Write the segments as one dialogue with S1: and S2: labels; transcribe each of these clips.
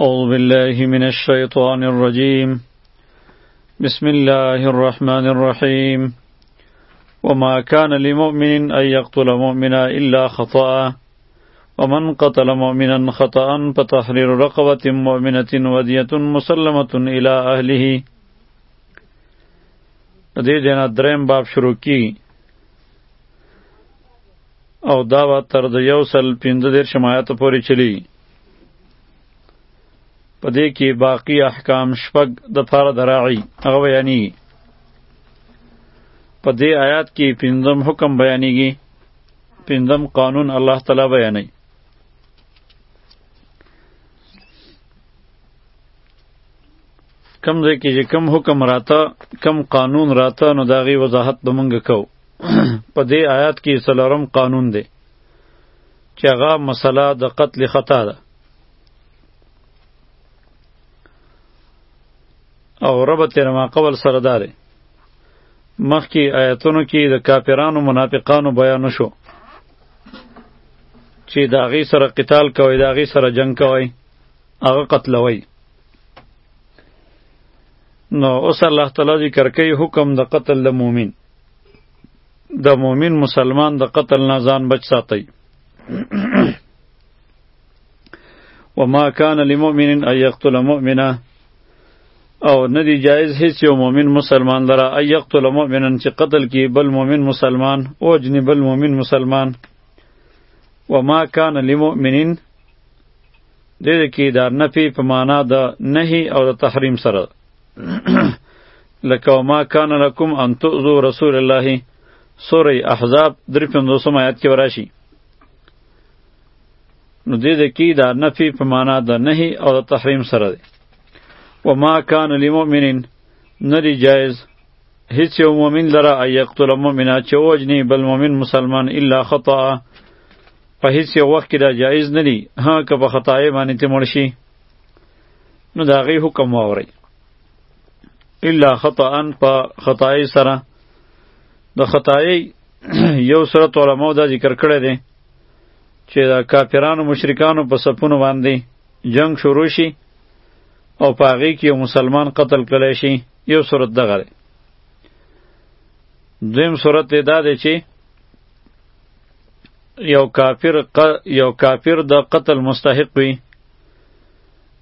S1: أعوذ بالله من الشيطان الرجيم بسم الله الرحمن الرحيم وما كان لمؤمن أن يقتل مؤمنا إلا خطأ ومن قتل مؤمنا خطأ فتحرير رقبة مؤمنة ودية مسلمة إلى أهله ندير جنا درين باب شروع کی او دا به تر د یو سل پنځه دېرش آیات پورې چلی په دې کې باقی احکام شپږ د پاره دراعي هغه بیانېږي په دې آیات کې پنځم حکم بیانېږي پنځم قانون الله تعالی بیانوي کم ځای کې چې کم حکم راته کم قانون راته نو د هغې وضاحت به موږ کوو په دې آیات کې څلورم قانون دی چې هغه مسله د قتل خطا ده او رب تیر ما قبل سره داره مخکې آیاتونو کې د کافرانو منافقانو بیان شو چې د هغې سره قتال کوئ د هغې سره جنگ کوئ هغه قتلوئ نو اوس الله تعالی ذکر کوي حکم د قتل د مومن د مؤمن مسلمان د قتل نه ځان بچ ساتي وما كان لمؤمن ان يقتل مؤمنا او ندی جایز هیڅ یو مؤمن مسلمان لره ان يقتل مؤمنا چې قتل کی بل مؤمن مسلمان او جنی بل مؤمن مسلمان وما كان لمؤمن دې کې دا نفي په معنا د نهي او د تحریم سره لکه وما کان لکم ان تؤذو رسول الله سوره احزاب درې پنځوسم آیات کې وراشي نو دې ده کې دا نفي په معنا د نهي او د تحریم سره دی وما کان لمؤمنین ندی جایز هیڅ یو مؤمن لره ای یقتل مؤمنا چې وجنی بل مؤمن مسلمان الا خطا په هیڅ یو وخت کې دا جایز ندی ها که په خطای باندې ته مړ شي نو د هغې حکم واورئ الا خطا په خطای سره د خطای یو سره علماء دا ذکر کړی دی چې د کافرانو مشرکانو په سپونو باندې جنگ شروع شي او په هغې کې یو مسلمان قتل کړی شي یو صورت دغه دی دویم صورت دی دا دی چې یو کافر یو کافر د قتل مستحق وي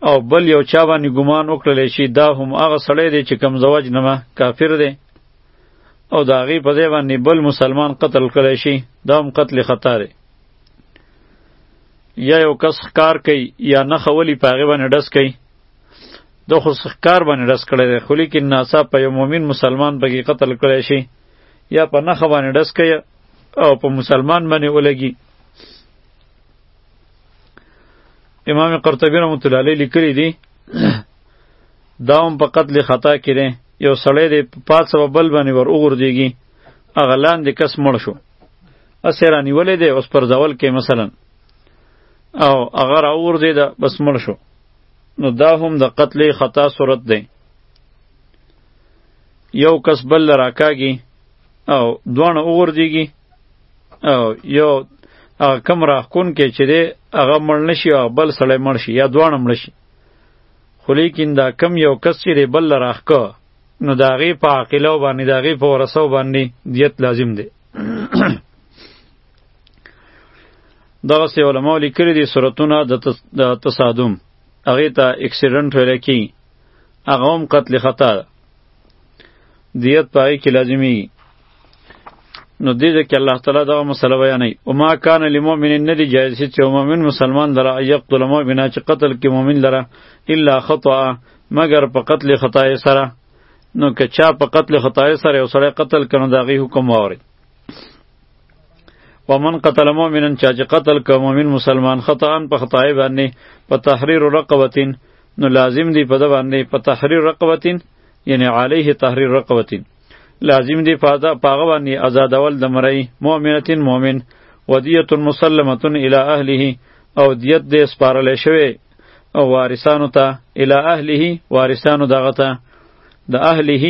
S1: او بل یو چا باندې ګمان وکړل شي دا هم هغه سړی دی چې کم زوج نما کافر دی او دا غي په ځای باندې بل مسلمان قتل کړی شي دا هم قتل خطا دی یا یو کس ښکار کوي یا نه خولی په هغې باندې ډس کوي د خو ښکار باندې ډس کړی دی خو لیکن ناسا په یو مؤمن مسلمان پکې قتل کړی شي یا په نښه باندې ډس کوي او په مسلمان باندې ولګي امام قرطبی رحمت الله علیه لیکلی دی دا هم په قتل خطا کې دی یو سړی دی په پات سبب بل باندې ور وګرځېږي هغه لاندې کس مړ شو هسې رانیولی دی اوس پر ځول کې مثلا او هغه راوغورځېده بس مړ شو نو دا هم د قتل خطا صورت دی یو کس بل راکاږي او دواړه وغورځېږي او یو هغه کم راخکون کې چې دی هغه مړ نشي او بل سړی مړ شي یا دواړه مړ شي خو لیکن دا کم یو کس چې دی بل راخکه نو د هغې په عاقله باندې د هغې په ورثو باندې دیت لازم دی دغسې علماو لیکلي دي صورتونه د تصادم هغې ته اکسیډنټ ویلی کي هغه هم قتل خطا دیت په هغې کې لازمي نو دې ځکه الله تعالی دا مسله بیانوي او ما کان للمؤمن ندی جایز چې مؤمن مسلمان دره یقتل مؤمنا چې قتل کې مؤمن لره الا خطا مگر په قتل خطا سره نو که چا په قتل خطا سره او سره قتل کنه داغي حکم ووري ومن قتل مؤمنا چا چې قتل ک مؤمن مسلمان خطا په خطا باندې په تحریر رقبتین نو لازم دی په د باندې په تحریر رقبتین یعنی علیه تحریر رقبتین لازم دی پاده پاغه باندې آزادول د مرئی مؤمنتین مؤمن ودیت مسلمه الی اهله او دیت دې سپارل شوی او وارثانو ته الی اهله وارثانو دغه ته د اهله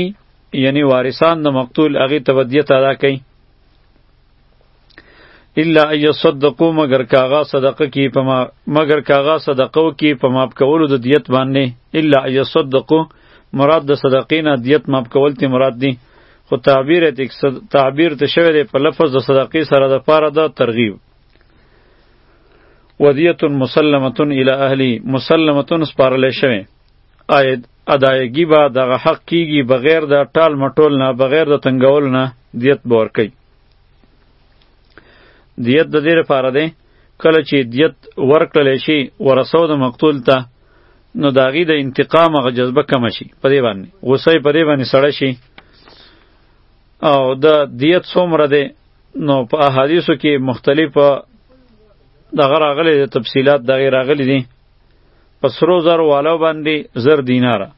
S1: یعنی وارثان د مقتول هغه ته ودیت ادا کړي الا ان يصدقوا مگر کاغا صدقه کی پما مگر کاغا صدقه کی پما کولو د دیت باندې الا ان يصدقوا مراد د صدقې نه دیت ماپ کول تی مراد دی خو تعبیر ته تعبیر ته شوی دی په لفظ د صدقې سره د پاره د ترغیب ودیت مسلمه الی اهلی مسلمه سپارل شوی آید ادایگی با دغه حق کیږي بغیر د ټال مټول نه بغیر د تنگول نه دیت بور کوي دیت د دې لپاره دی کله چې دیت ورکړل شي ورسو د مقتول ته نو داغي د انتقام غ جذبه کم شي په دې باندې غوسه په دې باندې سړی شي او د دیت څومره دی نو په احادیثو کې مختلف دغه راغلي تفصيلات دغه راغلي دي په سرو زر والو باندې زر دیناره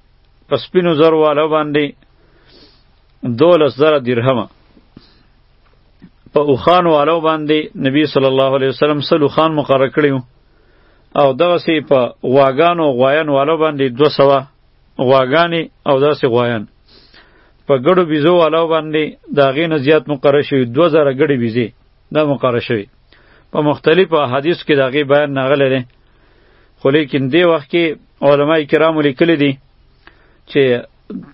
S1: په سپینو زر والو باندې دولس زره درهمه په اوخان والو باندې نبی صلی الله علیه وسلم سلو خان مقرر کړی او دغه سی په واګانو غوایان والو باندې 200 غواګانی او داسې غوایان په ګړو بيزو والو باندې دا غینه زیات مقرر شوی 2000 ګړي بيزي دا مقرر شوی په مختلفو احادیث کې دا غي بیان نغلی دی خو لیکن دی وخت کې علما کرام لیکلی دي چې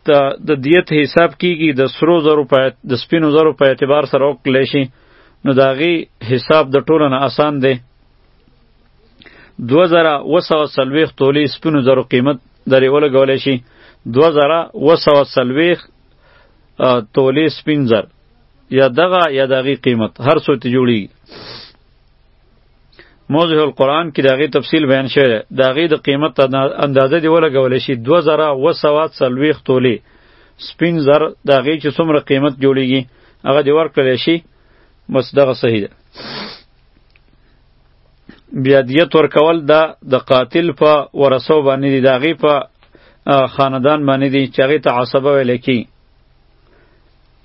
S1: ته د دیت حساب کیږي د سرو زرو په د سپینو زرو په اعتبار سره وکړل شي نو دا غي حساب د ټولو نه اسان دی 2240 تولی سپینو زرو قیمت درې ولګول شي 2240 تولی سپین زر یا دغه یا دغه قیمت هر څو ته جوړیږي موضح القرآن کې داغه تفصیل بیان شوی دی داغه د قیمت اندازه دی ولګول شي 2240 تولې سپین زر داغه چې څومره قیمت جوړیږي هغه دی ورکړل شي بس دغه صحیح ده بیا دیت ورکول دا د قاتل په ورثو باندې دی داغه په خاندان باندې دی چې هغه ته عصبه ویل کی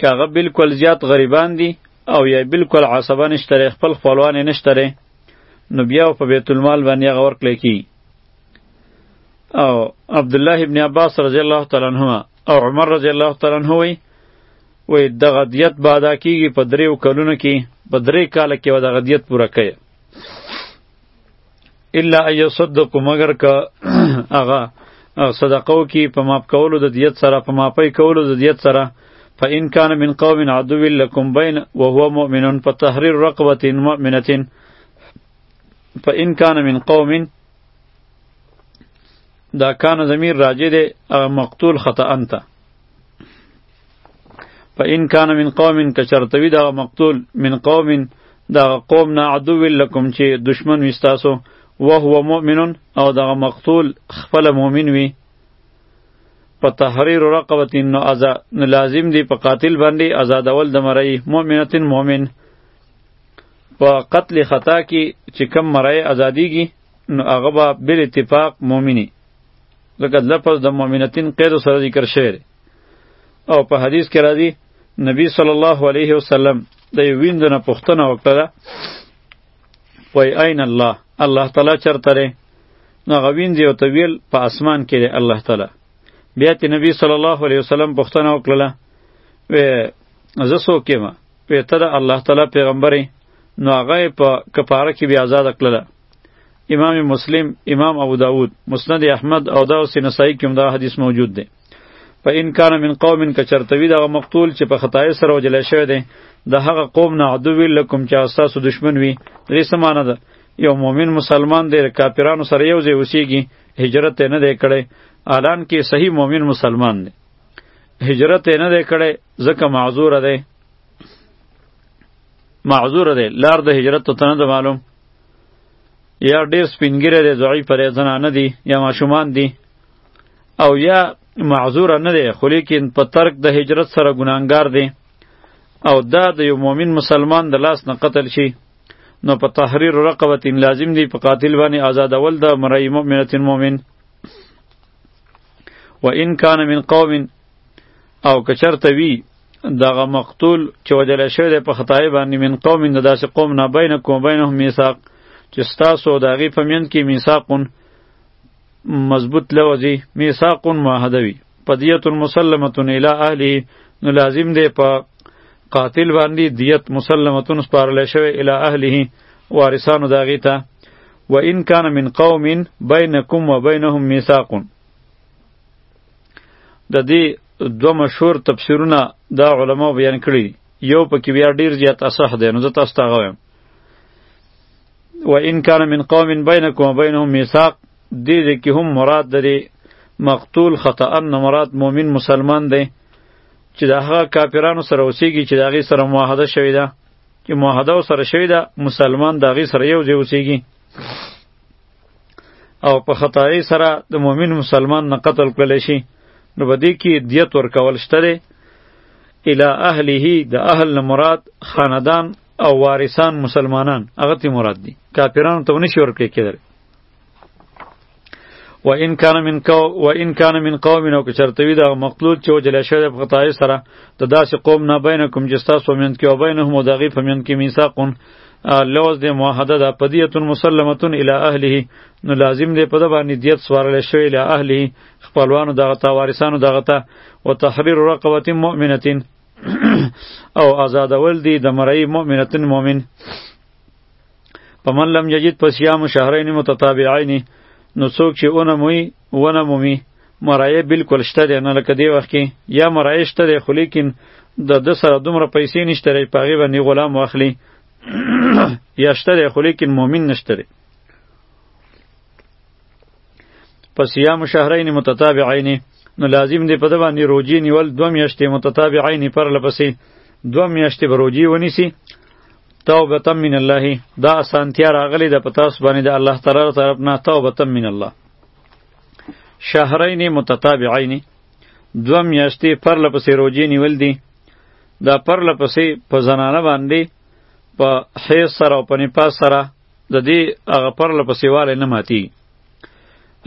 S1: کاغه بالکل زیات غریبان دي او یا بالکل عصبه نشته لري خپل خپلوان یې نشته لري نو بیا په بیت المال باندې هغه ورکړی کی او عبد الله ابن عباس رضی الله تعالی عنهما او عمر رضی الله تعالی عنه وی وی د غدیت بادا کیږي په دریو کلونو کې په درې کال کې و د غدیت پوره کړي الا ان يصدقوا مگر که هغه صدقو کې په ماپ کولو د دیت سره په ماپی کولو د دیت سره فإن كان من قوم عدو لكم بين وهو مؤمن فتحرير رقبة مؤمنة فإن كان من قوم دا کان ضمیر راجع دی مقتول خطا انت په ان کان من قوم کچرتوی دا مقتول من قوم دا قوم نه عدو لکم چې دشمن وستاسو وهو مؤمن او دا مقتول خپل مؤمن وي په تحریر رقبه نو ازا نو لازم دی په قاتل باندې آزادول د مړی مؤمنتن مؤمن په قتل خطا کې چې کم مړی آزادیږي نو هغه به بل اتفاق مؤمنی لکه لفظ د مؤمنتین قید سره ذکر شوی او په حدیث کې راځي نبی صلی الله علیه وسلم د یو ویند نه پوښتنه وکړه وای عین الله الله تعالی چرته دی نو هغه ویند یو ته ویل په اسمان کې دی الله تعالی بیا تی نبی صلی الله علیه وسلم پوښتنه وکړه و زه څوک یم وی ته د الله تعالی پیغمبر نو هغه په کفاره کې بیا آزاد کړله امام مسلم امام ابو داود مسند احمد او داوسی نسائی کې هم دا حدیث موجود دی په ان کان من قوم کچرتوی دغه مقتول چې په خدای سره وجل شوی دی د هغه قوم نه عدو وی لکم چې استاسو دشمن وی دې سمانه ده یو مؤمن مسلمان دی کافرانو سره یو ځای اوسیږي هجرت نه دی کړی الان کې صحیح مؤمن مسلمان دی هجرت نه دی کړی ځکه معذور دی معذور دی لار د هجرت ته نه معلوم یا ډیر سپینګیره دی ضعیف پرې زنانه دی یا ماشومان دی او یا معذور نه دی خو لیکن په ترک د هجرت سره ګناهګار دی او دا د یو مؤمن مسلمان د لاس نه قتل شي نو په تحریر رقبت لازم دی په قاتل باندې آزادول د مرای مؤمنه مؤمن و ان کان من قوم او کچرته وی دغه مقتول چې وجل شوی دی په خدای باندې من قوم د داسې قوم نه بینکم بینهم میثاق چې ستاسو د هغې په میند کې میثاقون مضبوط لوځي میثاق معاهده وي پدیت مسلمه الی اهله نو لازم دی په قاتل باندې دیت مسلمتون سپارل شوی الی اهله وارثانو داغی ته و ان کان من قوم بینکم و بینهم میثاق د دې دو مشهور تفسیرونه دا علما بیان کړی یو پکې بیا ډیر زیات اصح دی نو زه تاسو ته غوایم و ان کان من قوم بینکم و بینهم میثاق دې دې کې هم مراد درې مقتول خطا ان مراد مؤمن مسلمان دی چې د هغه کافرانو سره اوسېږي چې د هغې سره معاهده شوې ده چې معاهده سره شوې ده مسلمان د هغې سره یو ځای اوسېږي او په خطایې سره د مؤمن مسلمان نه قتل کړلی شي نو په دې کې دیت ورکول شته دی الی اهله د اهل نه مراد خاندان او وارثان مسلمانان هغه تی مراد دي کافرانو ته نشي ورکړي کېدل و ان کان من قو و ان کان من قوم نو که چرته وی دا مقتول چې وجل شوی په خدای سره د داسې قوم نه بینکم چې تاسو مند کې او بینهم او دغه په مند کې میثاقون لوز د موحده د پدیتون مسلمتون الی اهله نو لازم دی په د باندې دیت سوارل شوی الی اهله خپلوانو دغه تا وارثانو دغه تا او تحریر رقبه مؤمنه او آزادول دی د مرئی مؤمنتن مؤمن پمن لم یجد پسیام شهرین متتابعین نو څوک چې اونه موي ونه مومي مرایه بالکل شته دی نه لکه دی وخت کې یا مرایه شته دی خو لیکن د د سره دومره پیسې نشته دی په هغې باندې غلام واخلي یا شته دی خو لیکن مؤمن نشته دی په صيام شهرين متتابعين نو لازم دی په د باندې روجي نیول دو میاشتې متتابعین پر لپسې دو میاشتې به روجي ونیسي توبه من الله دا اسانتیا راغلی د په تاسو باندې د الله تعالی طرف نه توبه من الله شهرین متتابعین دو میاشتې پر لپسې روجي نیول دي دا پر لپسې په زنانه باندې په حیض سره او په نفاس سره د دې هغه پرله پسې والی نه ماتي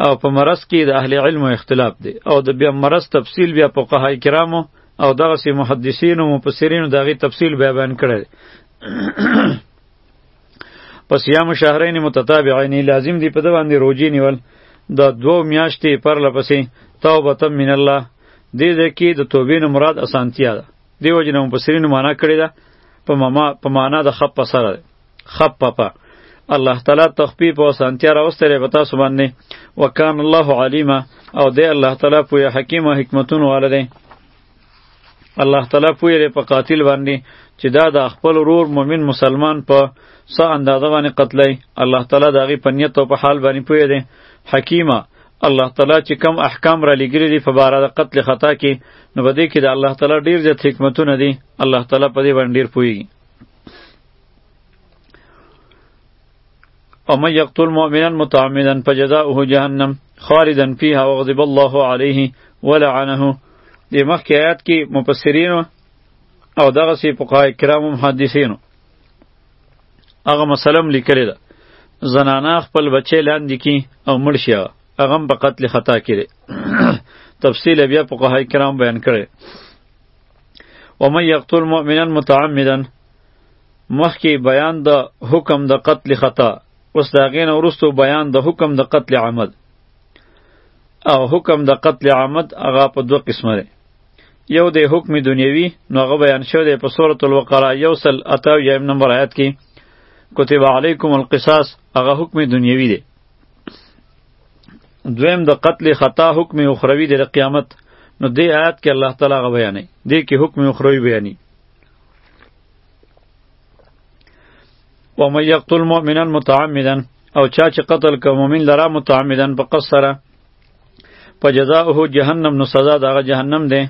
S1: او په مرض کې د اهل علمو اختلاف دی او د بیا مرض تفصیل بیا فقهای کرامو او دغه سي محدثین او مفسرین دغه تفصیل بیا بیان کړی پس یام شهرین متتابعین لازم دی په د باندې روجی نیول د دوو میاشتې پر لپسې توبه من الله دې ځکه د توبې نه مراد اسانتیا ده دیو جن مفسرین معنا کړی ده په معنا د خپ سره خفف الله تعالی تخفیف او سانتیا راوستلې په تاسو باندې وکان الله علیما او دی الله تعالی پوی حکیم او حکمتون والده الله تعالی پوی لري په قاتل باندې چې دا د خپل رور مؤمن مسلمان په څه اندازه باندې قتلای الله تعالی د هغې په نیت او په حال باندې پوی دی حکیمه الله تعالی چې کم احکام را لګري دي په باره د قتل خطا کې نو بده کې د الله تعالی ډیر زیات حکمتونه دي الله تعالی په دې باندې ډیر پوهیږي ومن یقتل مؤمنا متعمدا فجزاؤه جهنم خالدا فيها وغضب الله عليه ولعنه د مخکې آیات کې مفسرینو او دغه سی فقهای کرامو محدثینو هغه مسلم لیکلی ده زنانه خپل بچی لاندې کی او مړ شي هغه په قتل خطا کړي تفصیل بیا فقهای کرام بیان کړي ومن یقتل مؤمنا متعمدا مخکې بیان د حکم د قتل خطا اوس د هغې نه وروسته بیان د حکم د قتل عمد او حکم د قتل عمد هغه په دوه قسمه دی یو د حکم دنیوي نو هغه بیان شوی دی په سورة الوقرا یو سل اته اویایم نمبر آیات کې کتب علیکم القصاص هغه حکم دنیوي دی دویم د قتل خطا حکم اخروی دی د قیامت نو دې آیات کې الله تعالی هغه بیانوي دې کې حکم اخروی بیانوي و من یقتل مؤمنا متعمدا او چا چې قتل که مؤمن لرا متعمدا په قصد سره په جزاؤه جهنم نو سزا دغه جهنم دی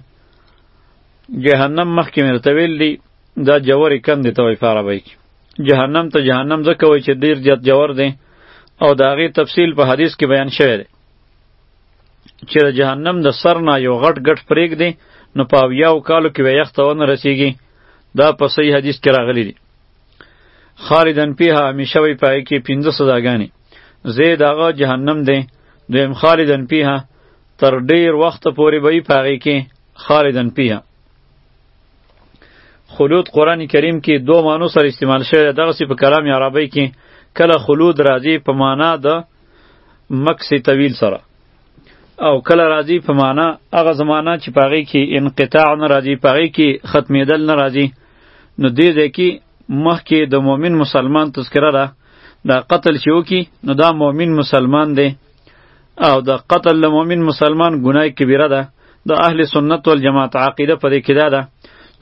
S1: جهنم مخکې مې ورته ویل دي دا جوورې کندې ته وایي په عربۍ کې جهنم ته جهنم ځکه وایي چې ډېر زیات جوور دی او د هغې تفصیل په حدیث کې بیان شوی دی چې د جهنم د سر نه یو غټ غټ پرېګ دی نو په اویاو کالو کې به یخ ته ونه رسیږي دا په صحیح حدیث کې راغلی دی خالدن پیها همیشه وی پای کې پنځه سزاګانې زید هغه جهنم دی دویم خالدن پیها تر ډیر وخت پورې به یې پاغې کې خالدن پیها خلود قرآن کریم کې دو معنو سره استعمال شوی دغسې په کلام عربی کې کله خلود راځي په معنا د مکس طویل سره او کله راځي په معنا هغه زمانہ چې پاغي کې انقطاع نه راځي پاغي کې ختمېدل نه راځي نو دې ځای کې مخکې د مؤمن مسلمان تذکره ده دا قتل چې وکي نو دا مؤمن مسلمان دی او د قتل له مؤمن مسلمان ګناه کبیره ده د اهل سنت والجماعت عقیده په دې کې ده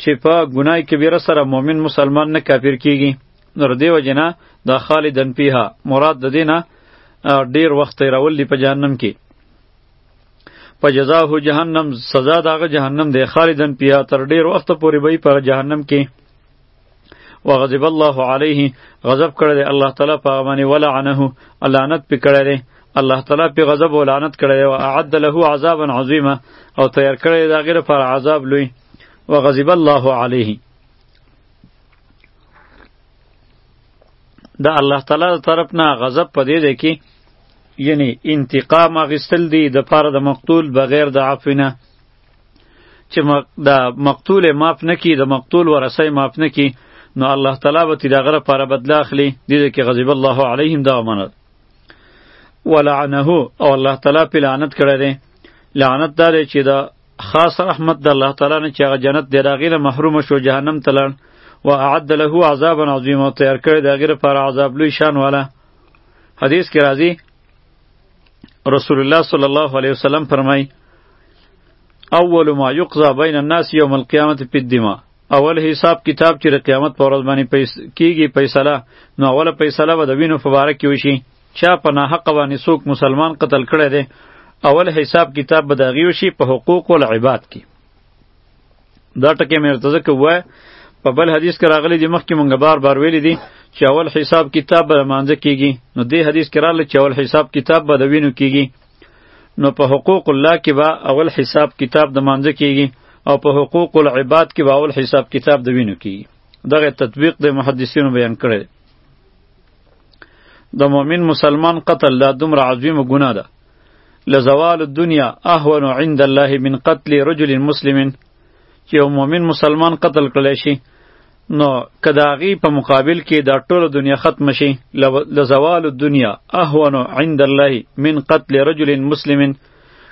S1: چې په ګناه کبیره سره مؤمن مسلمان نه کافر کیږي نو د دې وجې نه دا خالدن فیها مراد د دې نه ډېر وخت تېرول دي په جهنم کې په جزاه جهنم سزا د هغه جهنم دی خالدن فیها تر ډېر وخته پورې به یې په جهنم کې وغضب الله علیه غضب کړی دی الله تعالی په هغه باندې ولعنه لعنت پې کړی دی الله تعالی پې غضب او لعنت کړی دی او اعد له عذابا عظیما او تیار کړی دی د هغې لپاره عذاب لوی وغضب الله علیه د الله تعالی د طرف نه غضب په دې دی کې یعنی انتقام اخیستل دی د پاره د مقتول بغیر د عفو نه چې د مقتول معاف نه کی د مقتول ورثه معاف نه کی نو الله تعالی به تی دغه لپاره بدل اخلي د دې کې غضب الله علیهم دا ومنل ولعنه او الله تعالی په لعنت کړی دی لعنت دا دی چې دا خاص رحمت د الله تعالی نه چې هغه جنت دی راغی نه محروم شو جهنم ته لاړ و اعد له عذابا عظیما تیار کړی د غیر پر عذاب لوی شان والا حدیث کې راځي رسول الله صلی الله علیه وسلم فرمای اول ما یقضى بین الناس یوم القیامه فی الدماء اول حساب کتاب چې د قیامت پر ورځ باندې کیږي فیصله نو اوله فیصله به د وینو په باره کې وشي چا په ناحقه باندې څوک مسلمان قتل کړی دی اول حساب کتاب به د هغې وشي په حقوق العباد کې دا ټکی مې ورته ځکه ووایه په بل حدیث کې راغلی دی مخکې مونږ بار بار ویلی دی چې اول حساب کتاب به لمانځه کیږي نو دې حدیث کې راغلی چې اول حساب کتاب به د وینو کیږي نو په حقوق الله کې به اول حساب کتاب د مانځه کیږي او په حقوق العباد کې به اول حساب کتاب د وینو کیږي دغه تطبیق د محدثینو بیان کړی د مؤمن مسلمان قتل دا دومره عظیمه ګناه ده لزوال الدنیا اهون عند الله من قتل رجل مسلم چې یو مؤمن مسلمان قتل کړی شي نو که د هغې په مقابل کې دا ټوله دنیا ختمه شي لزوال الدنیا اهون عند الله من قتل رجل مسلم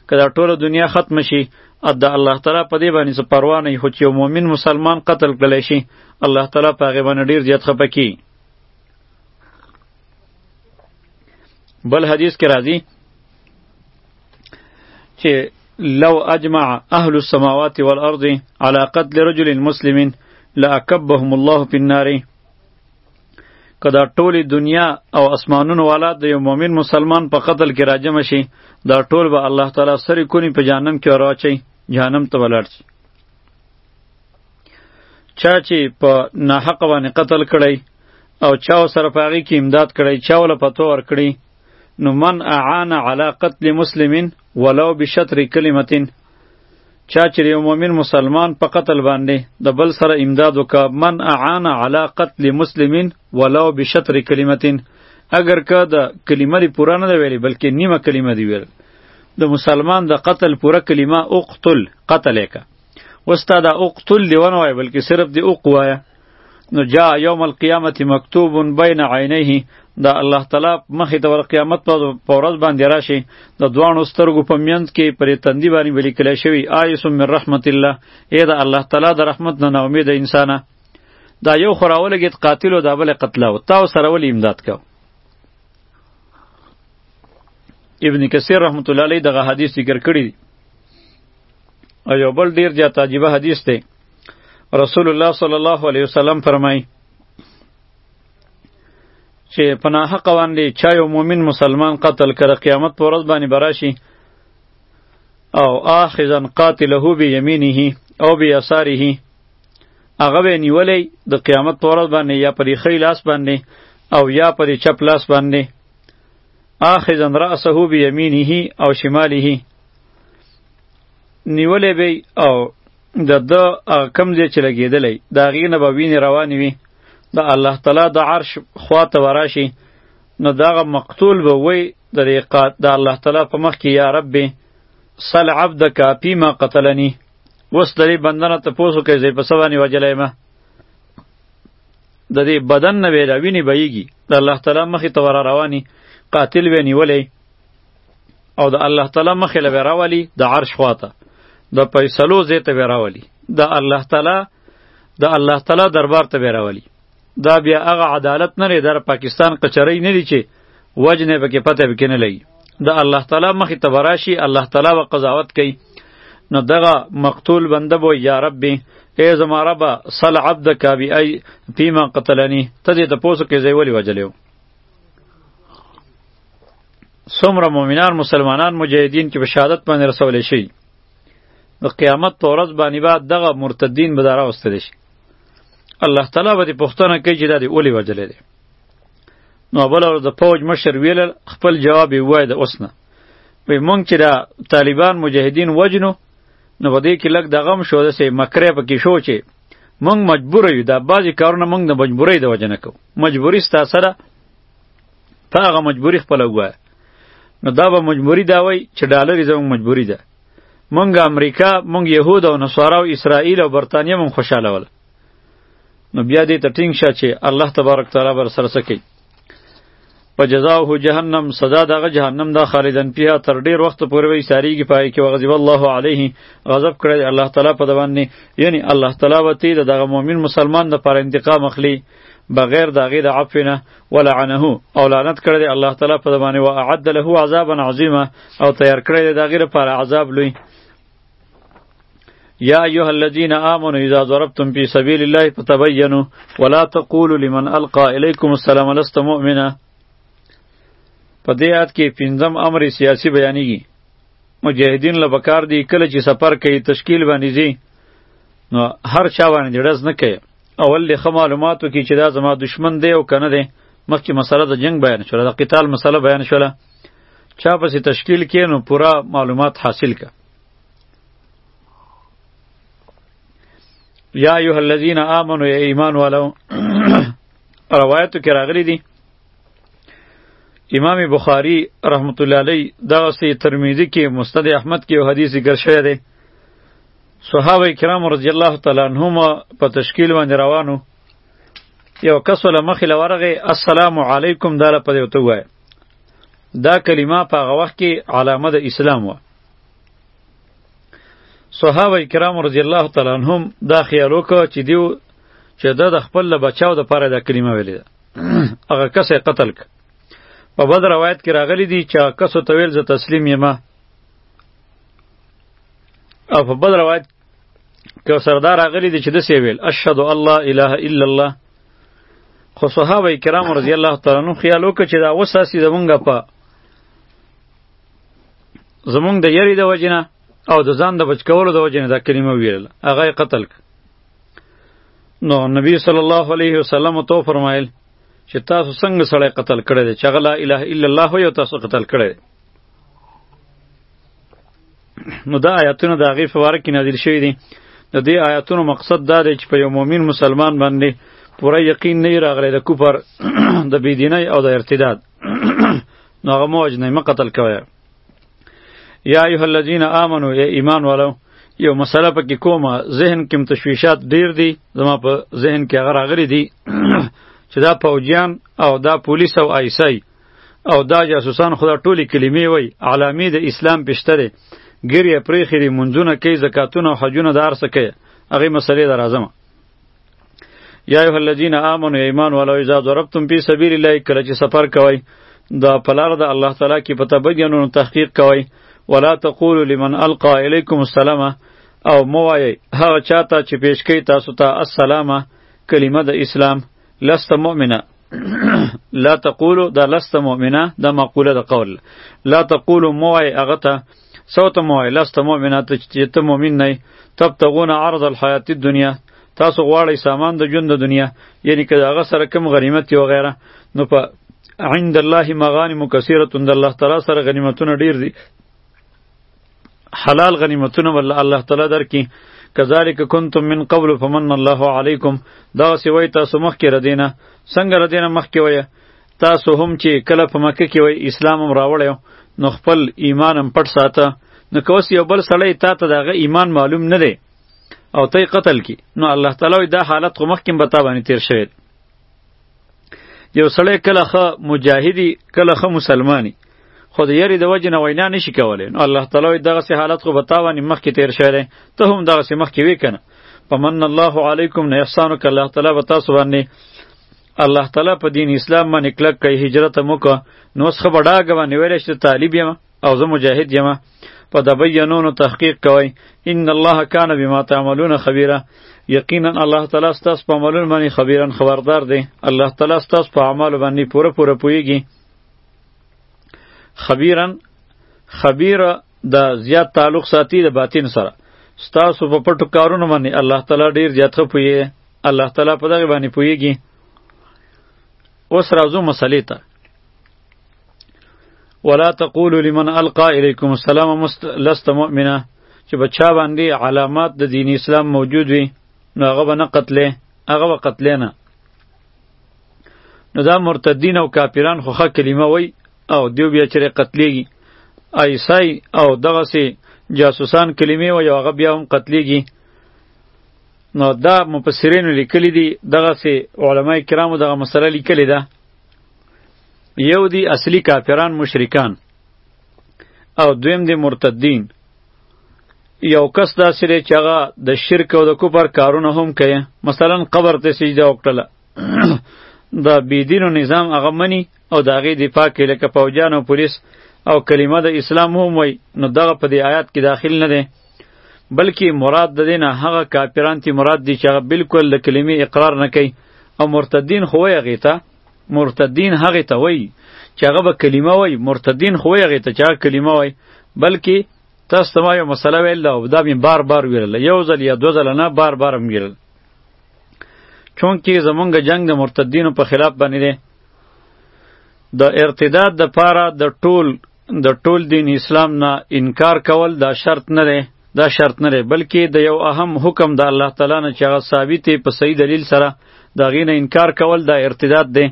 S1: که دا ټوله دنیا ختمه شي د الله تعالی په دې باندې څه پروا نه خو چې یو مؤمن مسلمان قتل کړی شي الله تعالی په هغې باندې ډېر زیات خفه کیږي بل حدیث کې راځي چې لو اجمع اهل السماوات والارض على قتل رجل مسلم لاكبهم الله في النار کدا ټول دنیا او اسمانونو والا د یو مؤمن مسلمان په قتل کې راجم شي دا ټول به الله تعالی سری کونی په جهنم کې راچي جهنم ته ولاړ شي چا چې په ناحق باندې قتل کړی او چا سره په هغې کې امداد کړی چا وله پتو ورکړي نو من اعان علی قتل مسلمین ولو بشطر کلمتین چا چې یو مؤمن مسلمان په قتل باندې د بل سره امداد وکا من اعان علی قتل مسلمین ولو بشطر کلمتین اگر که د کلمه لري پوره نه ویلې بلکې نیمه کلمه دی ویل د مسلمان د قتل پوره کلمه اقتل قتل کا وستا دا اقتل دی ونه وای بلکې صرف دی اق وایا نو جا یوم القیامت مکتوب بین عینیه دا الله تعالی مخې ته ور قیامت په ورځ باندې راشي د دوانو سترګو په میند کې پرې تندی باندې بلی کله شوی آیس من رحمت الله اے دا الله تعالی د رحمت نه امید انسانه دا یو خوراوله کې قاتل او دا بل قتل او تا سره ول امداد کو ابن کثیر رحمت الله علیه دغه حدیث ذکر کړی او یو بل ډیر جاته عجیب حدیث دی رسول الله صلی الله علیه وسلم فرمای چې په ناحق باندې چا یو مؤمن مسلمان قتل کړه قیامت پر ورځ باندې براشي او آخذا قاتله بیمینه او بیساره هغه به نیولې د قیامت پر ورځ باندې یا پر خی لاس باندې او یا پر چپ لاس باندې آخذا رأسه بیمینه او شماله نیولې به او د ده هغه کم ځای چې لګېدلی د هغې نه به وینې روانې وي د الله تعالی د عرش خوا ته به راشي نو دغه مقتول به وی د دې قات د الله تعالی په مخ کې یا رب صل عبدک فی ما قتلنی اوس د دې بندنه ته پوسو کې زې په سوانی وجلای ما د دې بدن نه ویلا ویني بهیږي د الله تعالی مخې ته ور رواني قاتل ویني ولې او د الله تعالی مخې له راولي د عرش خواته د فیصلو ځای ته راولي د الله تعالی د الله تعالی دربار ته راولي دا بیا هغه عدالت نه لري در پاکستان قچرۍ نه دي چې وجنه پکې پته پکې نه لګي د الله تعالی مخې ته براشي الله تعالی و قضاوت کوي نو دغه مقتول بنده بو یا ربی ای زما رب صل عبدک بی ای فیما قتلنی ته دې ته پوسو کې زی ولی وجلیو څومره مؤمنان مسلمانان مجاهدین چې په شهادت باندې رسول شي د قیامت په ورځ باندې بعد دغه مرتدین به دارا واستل شي الله تعالی به پښتنه کوي چې دا دی اولی وجل دی نو بل ورځ د فوج مشر ویل خپل جواب یې وای د اوسنه وی مونږ چې دا طالبان مجاهدین وجنو نو په دې کې لګ د غم شو د سه مکرې پکې شو چې مونږ مجبور یو دا بعضی کارونه مونږ د مجبورۍ د وجنه کو مجبوری ستا سره ته هغه مجبوری خپل وای نو دا به مجبوری دا وای چې ډالر زموږ مجبوری ده مونږ امریکا مونږ يهود او نصارا او اسرائیل او برتانیا مونږ خوشاله ول نو بیا دې ته ټینګ شه چې الله تبارک تعالی بر سره سکی په جزاءه جهنم سزا دغه جهنم دا خالدن پیه تر ډیر وخت پورې وي ساریږي پای کې وغضب الله علیه غضب کړی الله تعالی په دوان یعنی الله تعالی وتی دغه مؤمن مسلمان د پر انتقام اخلي بغیر د هغې د عفو نه ولعنه او لعنت کړی دی الله تعالی په ده باندې و اعد له عذابا عظیما او تیار کړی دی د هغې لپاره عذاب لوی یا ایها الذین آمنوا اذا ضربتم فی سبیل الله فتبینوا ولا تقولوا لمن القى الیکم السلام لست مؤمنا په دې آیات کې پنځم امر سیاسی بیانېږي مجاهدین له بکار دی کله چې سفر کوي تشکیل باندې ځي نو هر چا باندې ډز نه کوي اول له ښه معلوماتو کې چې دا زما دشمن دی او کنه دی مخکې مسله د جنگ بیان شوله د قتال مسله بیان شوله چا پسې تشکیل کې نو پورا معلومات حاصل که یا ایها الذین آمنو یا ایمان والو روایتو کې راغلی دي امام بخاری رحمت الله علیه دا سه ترمذی کې مستد احمد کې حدیث ذکر شوی دی صحابه کرام رضی الله تعالی عنهم په تشکیل باندې روانو یو کس له مخې له ورغې السلام علیکم داله په یو ته وایه دا کلمه په هغه وخت کې علامه د اسلام وه صحابه کرام رضی الله تعالی عنهم دا خیال وکړه چې دیو چې دا د خپل له بچاو د پاره دا کلمه ویلې ده هغه کس یې قتل ک په بل روایت کې راغلی دی چې کس ته ویل زه تسلیم یم او په بل روایت کې سردار راغلی دی چې داسې ویل اشهد الله اله الا الله خو صحابه کرام رضی الله تعالی عنهم خیال وکړ چې دا اوس هسې زمونږ په زمونږ د یری د وجې نه او د ځان د بچ کولو د وجې نه دا کلمه ویله هغه یې قتل کړ نو نبی صلی الله علیه وسلم تو فرمایل چې تاسو څنګه سړی قتل کړی دی چې هغه لا اله الا الله یو تاسو قتل کړی دی نو دا آیاتونه د هغې په باره کې نازل شوي دي د دې آیاتونو مقصد دا دی چې په یو مؤمن مسلمان باندې پوره یقین نه راغلی د کفر د بېدینۍ او د ارتداد نو هغه مو وژنئ مه قتل کوئ یا ایها الذین آمنو ای ایمان والو یو مسله پکې کومه ذهن کې تشویشات ډیر دي زما په ذهن کې هغه راغلي دي چې دا پوجیان او دا پولیس او آیسای او دا جاسوسان خدا ټولی کلمې وای علامې د اسلام پشته دی ګریه پرېخې دی منځونه کوي زکاتونه او حجونه د هر څه کوي هغې مسلې ته راځم یا ایها الذین آمنو یا ایمان ولو اذا ضربتم فی سبیل الله کله چې سفر کوئ دا پلار د الله تعالی کې په تبینونو تحقیق کوئ ولا تقولوا لمن القى الیکم السلام او مو وایي هغه چاته چې پیش کوي تاسو ته السلام کلمه د اسلام لست مؤمنه لا تقولو دا لست مؤمنه دا مقوله دا قول لا تقولو موای هغه ته سوته موای لست مؤمنه ته چې ته مؤمن نه تبتغون عرض الحیات الدنیا تاسو غواړئ سامان د ژوند د دنیا یعنی که هغه سره کم غنیمت او غیره نو په عند الله مغانم کثیره د الله تعالی سره غنیمتونه ډیر دي حلال غنیمتونه ول الله تعالی درکې کذالک کنتم من قبل فمن الله علیکم دا سوی تاسو مخکې ردینه څنګه ردینه مخکې وایه تاسو هم چې کله په مکه کې وای اسلام هم راوړی نو خپل ایمان هم پټ ساته نو که اوس یو بل سړی تا ته د هغه ایمان معلوم نه دی او تی قتل کی نو الله تعالی دا حالت خو مخکې به تا باندې تیر شوی یو سړی کله خه مجاهدی کله خه مسلمانی خو د یری د وجه نه وینا نشي کولای نو الله تعالی دغه سه حالت خو بتاوانی مخ کې تیر شوی ته هم دغه سه مخ کې وی کنه پمن الله علیکم نه احسان وک الله تعالی بتا سو باندې الله تعالی په دین اسلام باندې کلک کوي هجرت مو کو نو څخه بډا غوانه ویل شته طالب یم او زه مجاهد یم په د بیانونو تحقیق کوي ان الله کان بما تعملون خبیره یقینا الله تعالی ستاسو په عملونو باندې خبیرن خبردار دی الله تعالی ستاسو په اعمالو باندې پوره پوره پویږي خبیرن خبیره د زیات تعلق ساتي د باطن سره ستاسو په پټو کارونو باندې الله تعالی ډیر زیات خو پویږي الله تعالی په دغه باندې پویږي اوس راځو مسلې ته ولا تقولوا لمن القى اليكم السلام مست... لست مؤمنا چې بچا باندې علامات د دین اسلام موجود وي نو هغه به نه قتلې هغه به قتلې نه نو دا مرتدین او کافران خو ښه کلمه وای او دیو بیا چیرې قتلیږي ایسای او دغه سي جاسوسان کلمې وای او هغه بیا هم قتلیږي نو دا مفسرین لیکلی دي دغه سي علماي کرامو دغه مسله لیکلی ده یو دی اصلی کافران مشرکان او دویم دی مرتدین یو کس داسې دی چې هغه د شرک او د کفر کارونه هم کوي مثلا قبر ته سجده وکړله د بيدینو نظام هغه مني او د هغې دفاع کوي لکه پوجان او پولیس او کلمه د اسلام هم وای نو دغه په دې آیات کې داخل نه دی بلکې مراد د دینه هغه کافران تی مراد دي چې هغه بالکل د کلمې اقرار نه کوي او مرتدین خو یې هغه ته مرتدین هغه ته وایي چې هغه به کلمه وایي مرتدین خو یې هغه ته چې هغه کلمه وایي بلکې تاسو ته ما یو مسله ویل او دا مې بار بار ویل یو ځل یا دو ځل نه بار بار مې ویل چونکی زمونږ جنگ د مرتدینو په خلاف باندې دی د ارتداد د پاره د ټول د ټول دین اسلام نه انکار کول دا شرط نه دی دا شرط نه دی بلکې د یو اهم حکم د الله تعالی نه چې هغه ثابت په صحیح دلیل سره دا غینه انکار کول دا ارتداد دی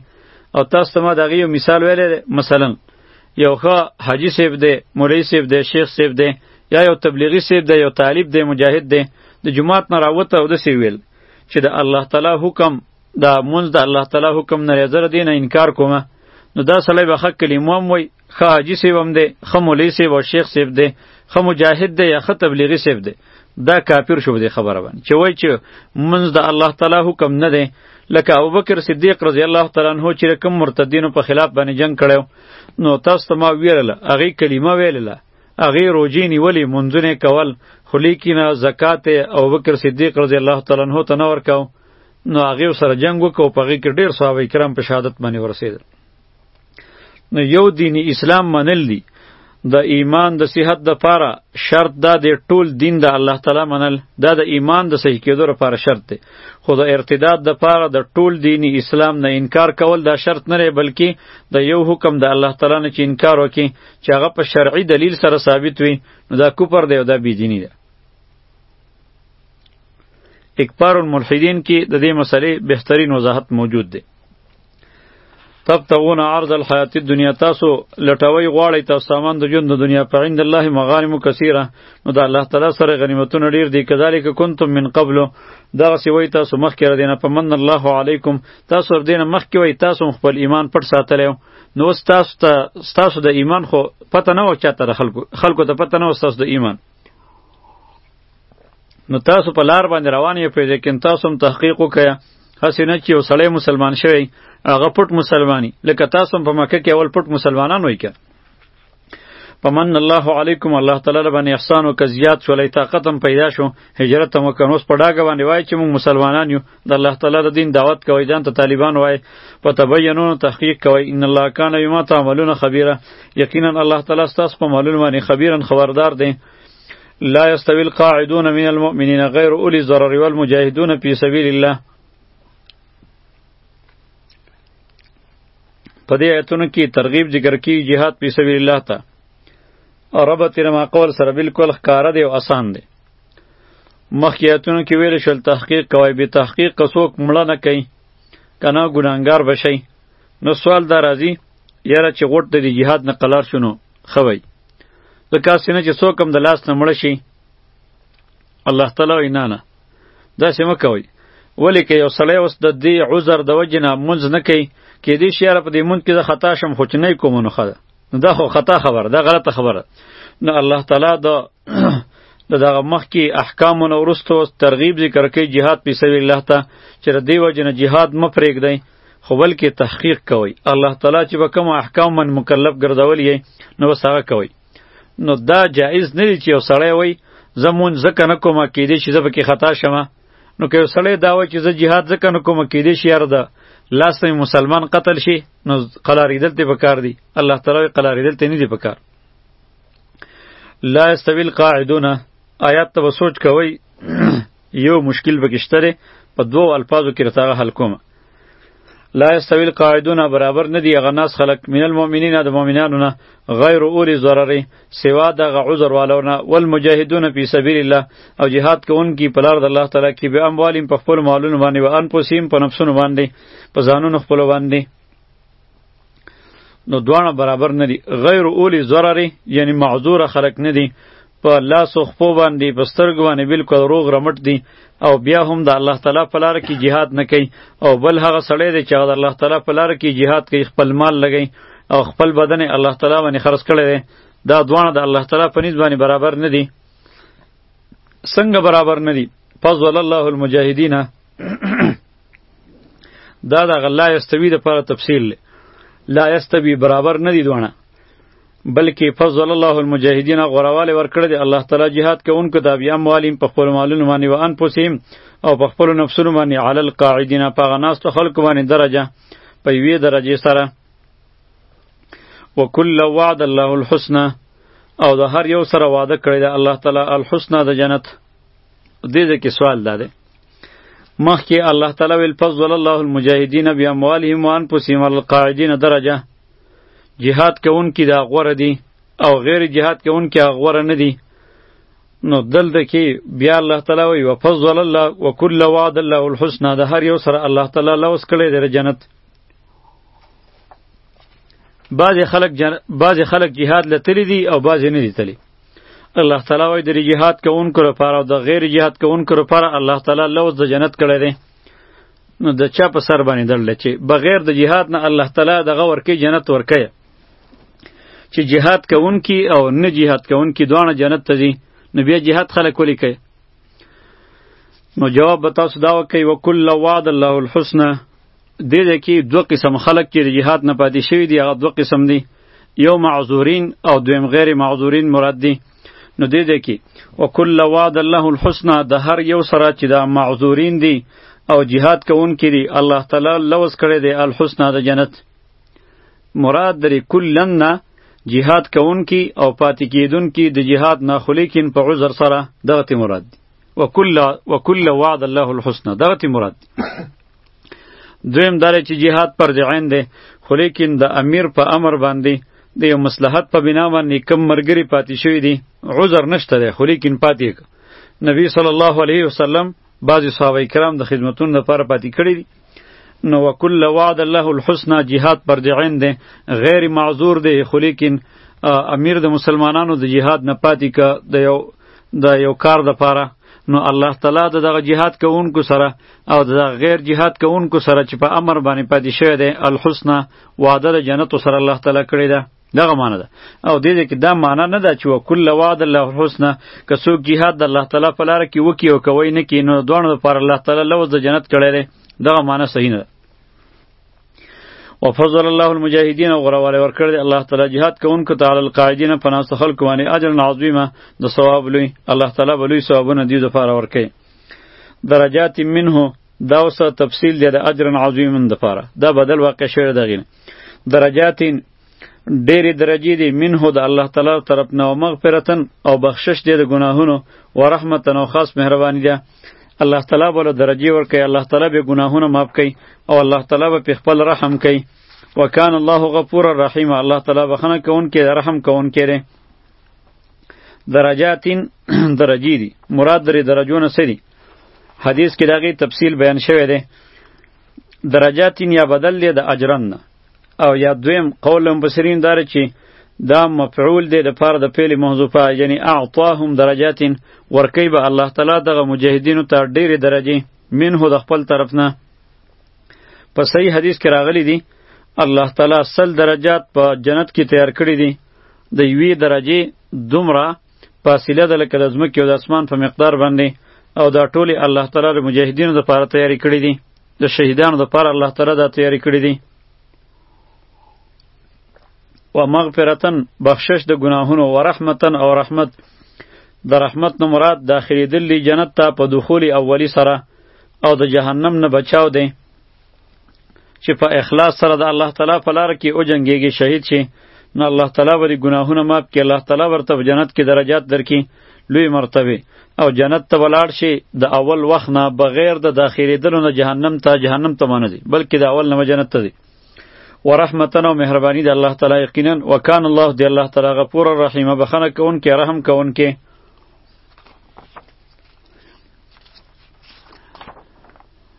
S1: او تاسو ته ما دا غیو مثال ویل مثلا یو ښه حاجی صاحب دی مولوی صاحب دی شیخ صاحب دی یا یو تبلیغی صاحب دی یو طالب دی مجاهد دی د جماعت نه راوته او د سی ویل چې د الله تعالی حکم دا مونږ د الله تعالی حکم نه زره دین انکار کومه نو دا سړی به حق کلمه هم وای خه حاجی سی هم دی خه مولوی سی و شیخ سی دی خه مجاهد دی یا خه تبلیغی سی دی دا کافر شو دی خبره باندې چې وای چې مونږ د الله تعالی حکم نه دی لکه ابوبکر صدیق رضی الله تعالی عنہ چې کوم مرتدینو په خلاف باندې جنگ کړو نو تاسو ته ما ویرله هغه کلمه ویلله هغه روجی نیولې منځونه کول خو لیکینه زکات ابوبکر صدیق رضی الله تعالی عنہ ته نه ورکاو نو هغه سره جنگ وکاو په هغه کې ډیر صحابه کرام په شهادت باندې ورسېدل نو یو دین اسلام منل دي د ایمان د صحت د پاره شرط دا دی ټول دین د الله تعالی منل دا د ایمان د صحیح کېدو لپاره شرط دی خو د ارتداد د پاره د ټول دین اسلام نه انکار کول دا شرط نه بلکې د یو حکم د الله تعالی نه چې انکار وکړي چې هغه په شرعي دلیل سره ثابت وي نو دا کوپر دی او دا بی دینی دی اکبار الملحدین کې د دې مسلې بهترین وضاحت موجود دی تبتغون عرض الحیات الدنیا تاسو لټوي غواړی تاسو سامان د ژوند د دنیا په عند الله مغانم کثیره نو د الله تعالی سره غنیمتونه ډیر دي کذالک کنتم من قبل دغه سی وای تاسو مخکې را دینه پمن الله علیکم تاسو ور دینه مخکې وای تاسو خپل ایمان پټ ساتلی نو تاسو ته تاسو د ایمان خو پته نه و چاته خلکو خلکو ته پته نه و تاسو د ایمان نو تاسو په لار باندې روان یې پرې لیکن تاسو هم تحقیق وکړئ هسې نه چې یو سړی مسلمان شوی هغه پټ مسلمانی لکه تاسو هم په مکه کې اول پټ مسلمانان وای که پمن الله علیکم الله تعالی باندې احسان او کزیات شولای طاقت هم پیدا شو هجرت هم وکړ اوس په ډاګه باندې وای چې موږ مسلمانان یو د الله تعالی د دین دعوت کوي ځان ته طالبان وای په تبینو تحقیق کوي ان الله کان بما تعملون خبیره یقینا الله تعالی ستاسو په معلومه باندې خبیرن خبردار دی لا يستوي القاعدون من المؤمنين غير أولي الضرر والمجاهدون في سبيل الله په دې آیتونو کې ترغیب ذکر کی جهاد په سبیل الله ته او رب تیر ما قول سره بالکل ښکارا دی او آسان دی مخکې آیتونو کې ویل شل تحقیق کوي به تحقیق کسوک مړه نه کوي کنه ګناګار بشي نو سوال دا راځي یاره چې غوټ د جهاد نه قلار شونو خوي ځکه سینه چې څوک هم د لاس نه مړ شي الله تعالی وینا نه دا سم کوي ولی که یو سړی اوس د دې عذر د وجې نه منځ نه کوي کې دې شیاره په دې منځ کې د خطا شم خو چې نه کوم نو خدا دا خو خطا خبره دا غلطه خبره نو الله تعالی د د دغه مخ کې احکام نو ورستو ترغیب ذکر کوي jihad په سبیل الله ته چې د دې وجې نه jihad مفرېګ دی خو بلکې تحقیق کوئ الله تعالی چې به کوم احکام من مکلف ګرځولي یې نو بس هغه کوئ نو دا جایز نه دی چې یو سړی وایي زه مونځ ځکه نه کوم کیدای شي زه پکې خطا شم نو که یو سړی دا وایي چې زه جهاد ځکه نه کوم کیدای شي یاره ده لاس ته مسلمان قتل شي نو قلاریدل ته پکار دی الله تعالی قلاریدل ته نه دی پکار لا استویل قاعدون آیات ته سوچ کوئ یو مشکل به کشته دی په دوو الفاظو کې راته هغه حل کوم لا یستوی القاعدون برابر نه دی هغه ناس خلق من المؤمنین د مؤمنانو نه غیر اولی ضرری سوا دغه عذر والونه والمجاهدون فی سبیل الله او جهاد کوونکي په لار د الله تعالی کې به اموالیم په خپل مالونو باندې و انفسهم په نفسونو باندې په ځانونو خپل باندې نو دواړه برابر نه دي غیر اولی ضرر یعنی معذور خلق نه دي په لاس او خپو باندې په سترګو باندې بالکل روغ رمټ دي او بیا هم د الله تعالی په لار کې jihad نه کوي او بل هغه سړی دی چې د الله تعالی په لار کې jihad کوي خپل مال لګي او خپل بدن الله تعالی باندې خرج کړی دی دا دوانه د الله تعالی په نسبت باندې برابر نه دي څنګه برابر نه دي فضل الله المجاهدین دا د غلا یستوی د پر تفصیل لا یستوی برابر نه دی دوانه بلکې فضل الله المجاهدین غورواله ورکړه دی الله تعالی jihad کوونکو د بیا موالیم په خپل مالونو باندې و ان پوسیم او په خپل نفسونو باندې علی القاعدین په غناست خلق باندې درجه په وی درجه سره وکل وعد الله الحسنى او د هر یو سره وعده کړی د الله تعالی الحسنى د جنت دې دې کې سوال دا دی مخکې الله تعالی ویل فضل الله المجاهدین باموالهم وانفسهم القاعدین درجه جهاد کوونکي دا غوره دي او غیر جهاد کوونکي غوره نه دي نو دلته کې بیا الله تعالی وی وفضل الله وکل وعد الله الحسنى د هر یو سره الله تعالی لوس کړی د جنت بعض خلک جن... بعض خلک جهاد لتلی دي او بعض نه دي تلی الله تعالی وای د جهاد کوونکو لپاره او د غیر جهاد کوونکو لپاره الله تعالی لوز د جنت کړی دی نو د چا په سر باندې دل چې بغیر د جهاد نه الله تعالی دغه ورکی جنت ورکی چې جهاد کوونکی او نه جهاد کوونکی دوه جنت ته ځي نو بیا جهاد خلک ولی کوي نو جواب به تاسو دا وکړئ وکل وعد الله الحسنه دې ځای کې دوه قسم خلک چې د جهاد نه پاتې شوي دي هغه دوه قسم دي یو معذورین او دویم غیر معذورین مراد دي نو دې ځای کې وکل وعد الله الحسنى د هر یو سره چې دا معذورین دي او جهاد کوونکي دي الله تعالی لوز کړی دی الحسنى د جنت مراد درې کلن نه جهاد کوونکي او پاتې کیدونکي د جهاد نه خو لیکن په عذر سره دغه مراد دي وکل وکل وعد الله الحسنى دغه مراد دي دویم دا چې جهاد پر عین دی خو لیکن د امیر په امر باندې د یو مصلحت په بنا باندې کم مرګري پاتې شوی دی عذر نشته دی خو لیکن پاتې نبی صلی الله علیه وسلم بعضی صحابه کرام د خدمتونو لپاره پاتې کړی دي نو وکل وعد الله الحسنى جهاد پر عین دی غیر معذور دی خو لیکن امیر د مسلمانانو د جهاد نه پاتې ک د یو د یو کار د پاره نو الله تعالی د دغه جهاد کوونکو سره او د غیر جهاد کوونکو سره چې په امر باندې پاتې شوی دی الحسنه وعده د جنتو سره الله تعالی کړې ده دغه معنی ده او دې دې کې دا معنی نه ده چې وکل وعد الله الحسنه که څوک جهاد د الله تعالی په لار کې وکي او کوي نه کینو دوه لپاره الله تعالی لوز د جنت کړی دی دغه معنی صحیح نه ده وفضل الله المجاهدین او غرواله ورکړ دی الله تعالی جهاد کوونکو ته علی القاعدین په ناس خلق باندې اجر عظیمه د ثواب لوی الله تعالی بلوی ثوابونه دی د فار ورکړي درجات منه دا اوس تفصیل دی د اجر عظیم د پاره دا بدل واقع شوی دی غینه درجات ډېری درجې دی منه د الله تعالی طرف نه مغفرتن او بخشش دی د ګناهونو و رحمتن او خاص مهربانی ده الله تعالی بوله درجه ورکي الله تعالی به ګناهونه معاف کوي او الله تعالی به خپل رحم کوي وکان الله غفور الرحیم الله تعالی بخنه کون کې رحم کون کې درجاتین درجی دی مراد درې درجو نه سری حدیث کې داغي تفصیل بیان شوی دی درجاتین یا بدل دی د اجرن نه او یا دویم قول مبصرین دار چې دا مفعول دی د پاره د فعل محذوفه یعنی اعطاهم درجاتین ورکی به الله تعالی دغه مجاهدینو ته ډېرې درجه منه د خپل طرف نه په صحیح حدیث کې راغلی دی الله تعالی سل درجات په جنت کې تیار کړی دي د یوې درجې دومره فاصله ده لکه د ځمکې او د اسمان په مقدار باندې او دا ټولې الله تعالی د مجاهدینو دپاره تیارې کړي دي د شهیدانو دپاره الله تعالی دا تیارې کړي دي و مغفرتن بخشش د ګناهونو و رحمتن او رحمت د رحمت نه مراد داخلېدل جنت ته په دخول اولی سره او د جهنم نه بچاو دی چې په اخلاص سره د الله تعالی په لار کې او جنگيږي شهید شي نو الله تعالی وری ګناهونه معاف کړي الله تعالی ورته په جنت کې درجات درکې لوی مرتبه او جنت ته ولاړ شي د اول وخت نه بغیر د داخليدلو نه جهنم ته جهنم ته مانه دي بلکې د اول نه جنت ته دي ورحمتنا او مهرباني د الله تعالی یقینا وکانه الله دی الله تعالی غفور الرحیم بخنه کون کې رحم کون کې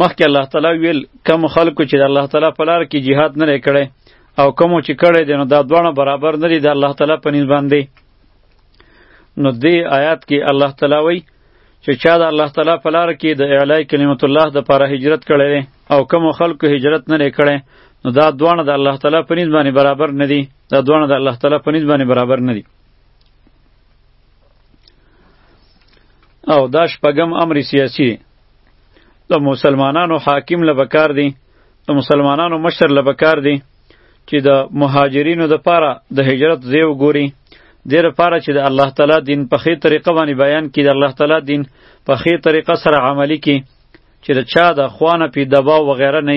S1: مخکې الله تعالی ویل کوم خلکو چې د الله تعالی په لار کې جهاد نه کړي او کوم چې کړي دي نو دا دواړه برابر نه دي د الله تعالی په نسبت باندې نو دې آیات کې الله تعالی وایي چې چا د الله تعالی په لار کې د اعلی کلمت الله د پاره هجرت کړي او کوم خلکو هجرت نه کړي نو دا دواړه د الله تعالی په نسبت باندې برابر نه دي دا دواړه د الله تعالی په نسبت باندې برابر نه دي او دا شپږم امر سیاسی دی د مسلمانانو حاکم له بکار دی د مسلمانانو مشر له بکار دی چې د مهاجرینو د پاره د هجرت زیو ګوري دیر پاره چې د الله تعالی دین په خې طریقه باندې بیان کړي د الله تعالی دین په خې طریقه سره عملی کړي چې د چا د خوانه پی دباو وغیره نه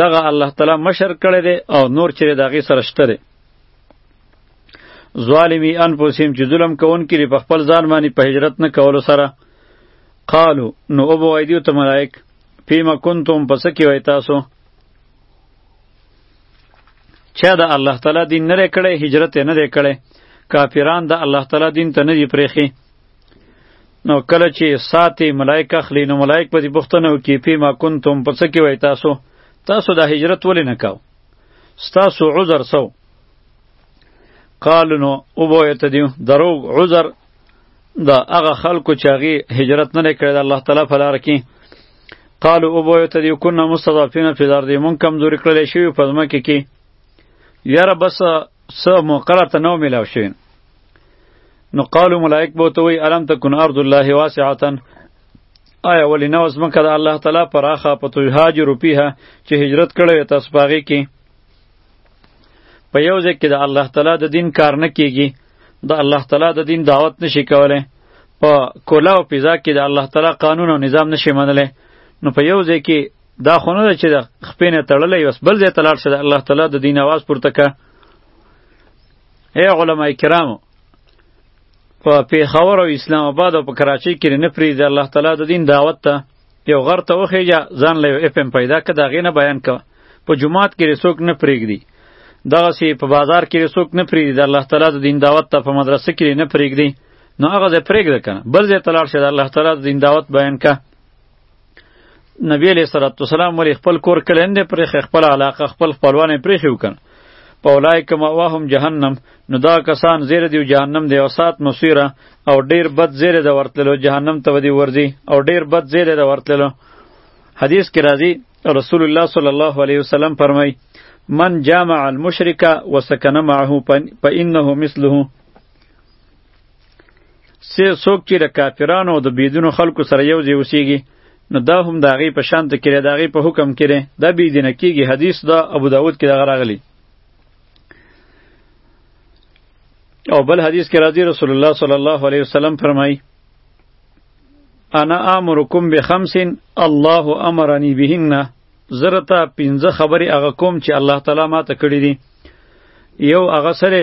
S1: دغه الله تعالی مشر کړی دی او نور چې د هغې سره شته دی ظالمی انفسهم چې ظلم کوونکي دي په خپل ځان باندې په هجرت نه کولو سره قالو نو او بوای دیو ته ملائک فیما کنتم پس کې وای تاسو چا د الله تعالی دین نه کړي هجرت نه کړي کافران د الله تعالی دین ته نه دی پرېخي نو کله چې ساتي ملائک اخلي نو ملائک په دې پوښتنه وکړي پی ما کنتم په څه کې وای تاسو تاسو د هجرت ولې نه کاو ستاسو عذر سو قالو نو او بویت دیو درو عذر دا هغه خلکو چې هغه هجرت نه کړی د الله تعالی په لار کې قالو او بویت دیو کنا مستضعفین فی الارض مون کمزوري کړل شوی په ځمکه کې یاره بس سه مقرر ته نو ملاو شوی نو قالو ملائک به ته وی الم تکون ارض الله واسعه آیا ولی نو زمکه د الله تعالی پراخه په تو هاجر پیه چې هجرت کړی تاسو باغی کې په یو ځکه د الله تعالی د دین کار نه کیږي د الله تعالی د دین دعوت نشي کولای په کولا او پیزا کې د الله تعالی قانون او نظام نشي منلی نو په یو ځای کې دا خو نه ده چې د خپې نه تړلی بس بل ځای ته لاړ شه د الله تعالی د دین اواز پورته که اے علماء کرامو په پیښور او اسلام آباد او په کراچۍ کې نه پری د الله تعالی د دین دعوت ته یو غر ته وخیجا ځان له اف ام پیدا ک دا غینه بیان ک په جمعات کې رسوک نه پریګدي دغه سی په بازار کې رسوک نه پریګدي د الله تعالی د دین دعوت ته په مدرسه کې نه پریګدي نو هغه زه پریګد کنه بل زه تلار شه د الله تعالی د دین دعوت بیان ک نبی علیہ الصلوۃ والسلام ولی خپل کور کلند پر خپل علاقه خپل خپلوان پرې شو کن پولای کما واهم جهنم نو دا کسان زیر دیو جهنم دی او سات مسیره او ډیر بد زیر د ورتلو جهنم ته ودی ورزی او ډیر بد زیر د ورتلو حدیث کې راځي رسول الله صلی الله علیه وسلم فرمای من جامع المشرک وسکن معه فانه مثله سه څوک چې د کافرانو او د بيدونو خلکو سره یو ځای اوسېږي نو دا هم د هغې په شان ته کړی د هغې په حکم کړی دا بېدینه کېږي حدیث دا ابو داود کې دغه راغلی او بل حدیث کې راځي رسول الله صلی الله علیه وسلم فرمایي انا امرکم بخمس الله امرنی بهن زرتا پنځه خبرې هغه کوم چې الله تعالی ما ته کړې دي یو هغه سره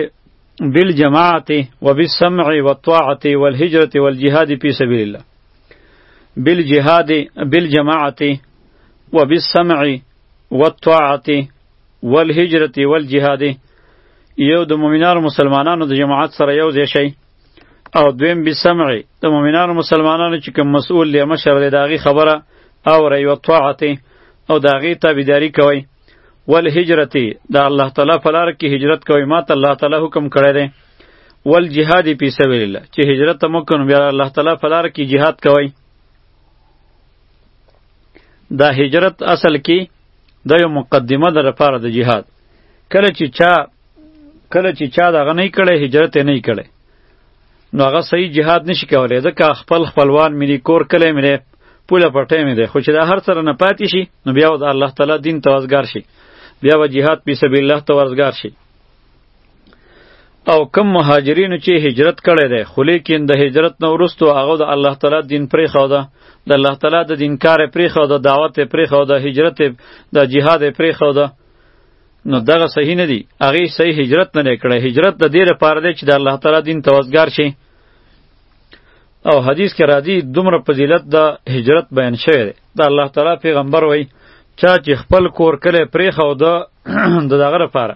S1: بالجماعت وبالسمع والطاعة والهجرة والجهاد في سبيل الله بالجهاد بالجماعة وبالسمع والطاعة والهجرة والجهاد یو د مؤمنانو مسلمانانو د جماعت سره یو ځای شي او دویم به سمع د مؤمنانو مسلمانانو چې کوم مسؤل دی مشر دی داغي خبره او ری او طاعت او داغي تابعداري کوي ول هجرت دا الله تعالی په لار کې هجرت کوي ما ته الله تعالی حکم کړی دی ول جهاد فی سبیل الله چې هجرت مو کوم بیا الله تعالی په لار کې جهاد کوي دا هجرت اصل کې دا یو مقدمه ده لپاره د جهاد کله چې چا کله چې چا دا غنی کړي هجرت نه کړي نو هغه صحیح جهاد نشي کولای ځکه خپل خپلوان مینی کور کلی مینی پوله پټې مینی خو چې دا هر سره نه پاتې شي نو بیا د الله تعالی دین ته وزګار شي بیا به جهاد په سبیل الله ته ورزګار شي او کم مهاجرینو چې هجرت کړی دی خو لیکن د هجرت نه وروسته هغه د الله تعالی دین پرې خوده د الله تعالی د دین کار پرې خوده دعوت پرې خوده هجرت د جهاد پرې خوده نو دغه صحیح نه دی هغه صحیح هجرت نه کړی هجرت د دې لپاره دی چې د الله تعالی دین ته وزګار شي او حدیث کې راځي دومره فضیلت د هجرت بیان شوی دی د الله تعالی پیغمبر وای چا چې خپل کور کله پرې خو د دغه لپاره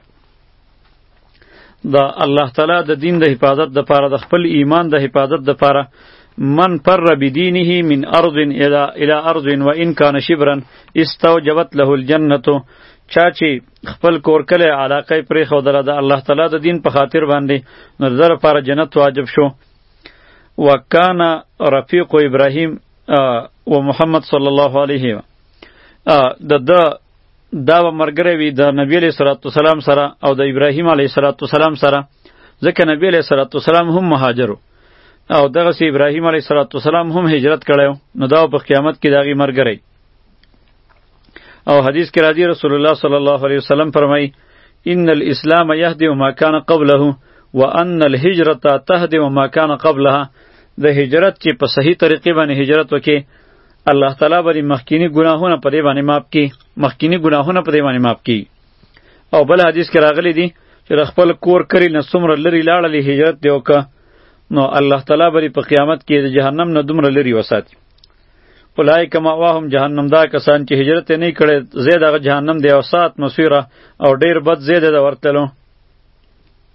S1: د الله تعالی د دین د حفاظت د پاره د خپل ایمان د حفاظت د پاره من پر بدینه من ارض الى الى ارض وان كان شبرا استوجبت له الجنه چا چې خپل کور کله علاقه پرې خو دره د الله تعالی د دین په خاطر باندې نو زر پر جنت واجب شو وکانا رفیق ابراهیم و محمد صلی الله علیه و د دا به مرګره وي د نبی علیه الصلاۃ والسلام سره او د ابراهیم علیه الصلاۃ والسلام سره ځکه نبی علیه الصلاۃ والسلام هم مهاجر او دغه سی ابراهیم علیه الصلاۃ والسلام هم هجرت کړو نو دا په قیامت کې داغي مرګره او حدیث کې راځي رسول الله صلی الله علیه وسلم فرمایي ان الاسلام یهدی ما کان قبله وان الهجرت تهدی ما کان قبلها د هجرت چې په صحیح طریقې باندې هجرت وکې الله تعالی به مخکینی ګناهونه په دې باندې معاف کړي مخکینی ګناهونه په دې باندې معاف کړي او بل حدیث کې راغلی دی چې د خپل کور کری نه څومره لري لاړلې هجرت دی وکړه نو الله تعالی به په قیامت کې د جهنم نه دومره لري وساتي اولای کما واهم جهنم دا کسان چې هجرت نه کړي زید هغه جهنم دی او سات مسیره او ډیر بد زید د ورتلو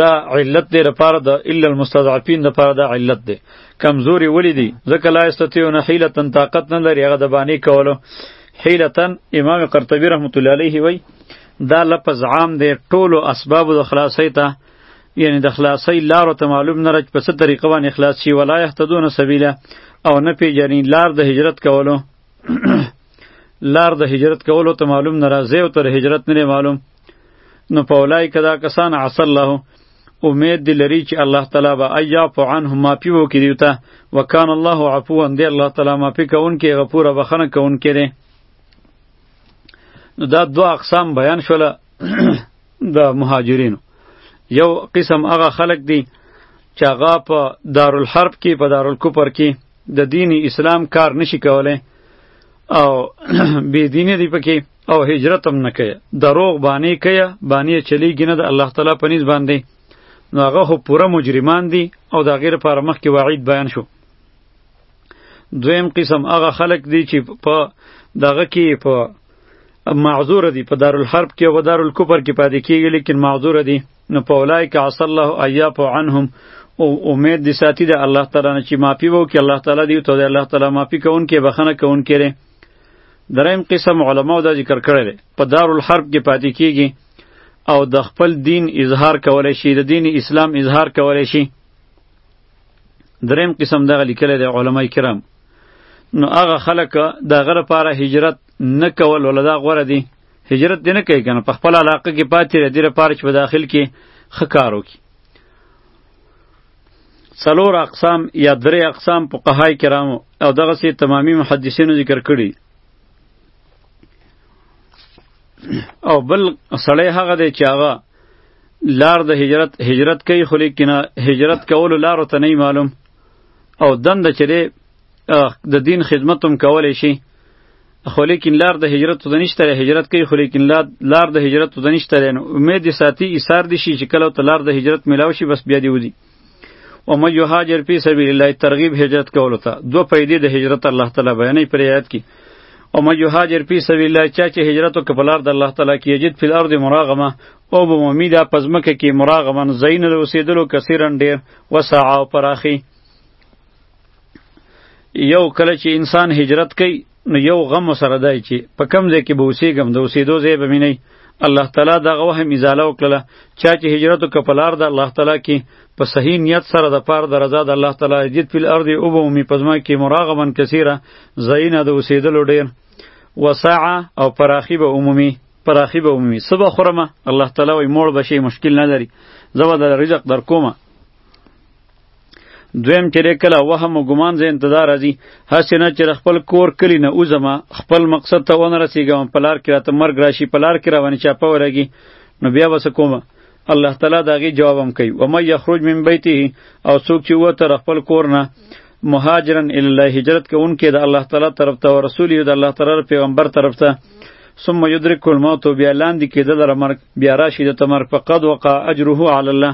S1: دا علت دی لپاره د الا المستضعفین لپاره دا علت دی کمزوري ولی دی ځکه لا استطيعون حیله طاقت نه لري هغه د باندې کولو حیلتن امام قرطبی رحمت الله علیه وی دا لفظ عام دی ټولو اسباب د خلاصی ته یعنی د خلاصی لارو ته معلوم نه رچ په څه طریقه باندې خلاص شي ولا یهتدون سبیلا او نه پیژني لار د هجرت کولو لار د هجرت کولو ته معلوم نه راځي او تر هجرت نه معلوم نو په اولای کدا کسان عصى الله امید دی لري چې الله تعالی به ایا په عنه معافي وکړي دیو ته وکانه الله عفوا دی الله تعالی معافي کوونکی غفور بخنه کوونکی دی نو دا دو اقسام بیان شول د مهاجرینو یو قسم هغه خلق دی چې هغه په دارالحرب کې په دارالکفر کې د دین اسلام کار نشي کولای او بی دینه دی پکې او هجرت هم نه کوي دروغ باندې کوي باندې چلیږي نه د الله تعالی په نس باندې نو هغه خو پوره مجرمان دي او د غیر پر مخ کې وعید بیان شو دویم قسم هغه خلک دي چې په دغه کې په معذور دي په دارالحرب کې او په دارالکفر کې پاتې کیږي لیکن معذور دي نو په اولای کې عص الله ایاف عنهم او امید دي ساتي د الله تعالی نه چې معافي وو کې الله تعالی دی ته د الله تعالی معافي کوونکې بخنه کوونکې دریم قسم علماو دا ذکر کړی دی په دارالحرب کې پاتې کیږي او د خپل دین اظهار کولی شي د دین اسلام اظهار کولی شي دریم قسم دغه لیکلی دی علما کرام نو هغه خلک دغه لپاره هجرت نه کول ولا دا غوره دي هجرت دی نه کوي کنه په خپل علاقه کې پاتې دی لپاره چې په داخل کې خکارو کی څلور اقسام یا درې اقسام په قهای کرامو او دغه سي تمامي محدثینو ذکر کړي او بل سړی هغه دی چې هغه لار د هجرت هجرت کوي خو لیکنه هجرت کولو لارو ته نه معلوم او دند چې د دین خدمت هم کولی شي خو لیکن لار د هجرت ته نشته لري هجرت کوي خو لیکن لار د هجرت ته نشته لري نو امید دې ساتي ایثار دي شي چې کله ته لار د هجرت ملاو شي بس بیا دی ودی او مې یو هاجر په سبیل الله ترغیب هجرت کولو ته دوه پیدې د هجرت الله تعالی بیانې پر آیات کې او مې یو هاجر په سبیل الله چا چې هجرت وکړ په لار د الله تعالی کې یجد فی الارض مراغمه او به مومی دا پزمکه کې مراغمن زین د اوسېدلو کثیرن ډیر وسعه او پراخي یو کله چې انسان هجرت کوي نو یو غم سره دی چې په کم ځای کې به اوسېږم د اوسېدو ځای به مې نه الله تعالی دغه وهم ازاله وکړله چا چې هجرت وکړه په لار د الله تعالی کې په صحیح نیت سره د پاره د رضا د الله تعالی جد فی الارض او به مې پزما کې مراغما کثیره زینه د اوسېدلو ډېر وسعه او پراخي به عمومي پراخي به عمومي سبا خورمه الله تعالی وي موړ بشي مشکل نه لري زبر د رزق در کومه دویم چې دی کله وهم او ګمان ذهن ته دا راځي هسې نه چې خپل کور کلي نه وځمه خپل مقصد ته ونه رسېږم په لار کې راته مرګ راشي په لار کې راباندې چاپه ولګي نو بیا به څه کومه الله تعالی د هغې جواب هم کوي ومن یخرج من بیته او څوک چې ووته له خپل کور نه مهاجرا الی الله هجرت کوونکی د الله تعالی طرف ته او رسول یې د الله تعالی پیغمبر طرف ته ثم یدرک الموت بیا لاندې کېده لره مرګ بیا راشي د ته مرګ فقد وقع اجره علی الله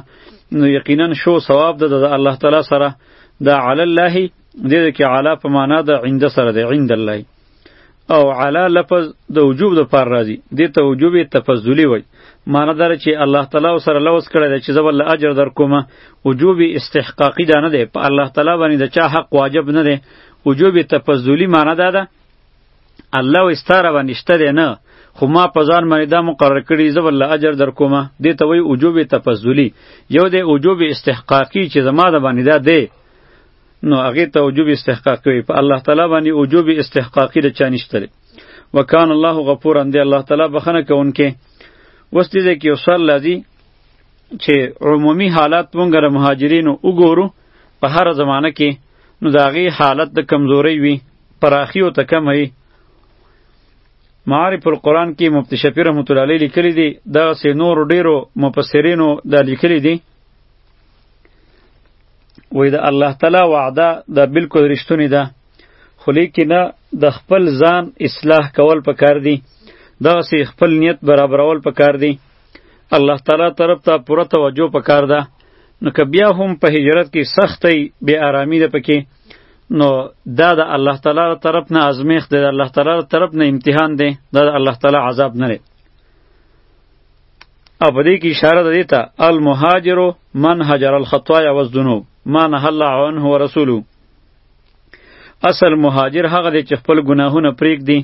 S1: نو یقینا شو ثواب ده د الله تعالی سره دا علی الله دې کې علی په معنا د عند سره ده عند الله او علی لفظ د وجوب د پر راځي دې ته وجوب تفضلی وای معنی دار چې الله تعالی سره لوس کړی دی چې زه ول اجر در کوم وجوب استحقاقی دا نه دی په الله تعالی باندې د چا حق واجب نه دی وجوب تفضلی معنی دا ده الله وی ستا روا نشته دی نه خو ما په ځان باندې دا مقرر کړي زه والله اجر در کومه دې ته وایي وجوب تفضلی یو دی وجوب استحقاقي چې زما د باندې دا دی نو هغې ته وجوب استحقاقي وي په الله تعالی باندې وجوب استحقاقي د چا نشته دی وکان الله غفورا دی الله تعالی بخنه کوونکی اوس دې ځای کې یو سوال راځي چې عمومي حالات مونږ د مهاجرینو وګورو په هره زمانه کې نو د هغې حالت د کمزورۍ وي پراخی او تکمه معارف القرآن کې مفتی شفیع رحمت الله علیه لیکلی دی دا سه نور ډیرو مفسرینو دا لیکلی دی وای دا الله تعالی وعده دا بالکل رښتونی ده خو لیکنه د خپل ځان اصلاح کول پکار دی دا سه خپل نیت برابرول پکار دی الله تعالی طرف ته پوره توجه پکار ده نو که بیا هم په هجرت کې سختې بې آرامی ده پکې نو دا د الله تعالی تر طرف نه ازمیخت دی د الله تعالی تر طرف نه امتحان دی دا د الله تعالی عذاب نه دی او په دې کې اشاره ده دیتا المهاجر من هجر الخطايا والذنوب ما نه الله عنه ورسوله اصل مهاجر هغه دی چې خپل ګناهونه پرېږدي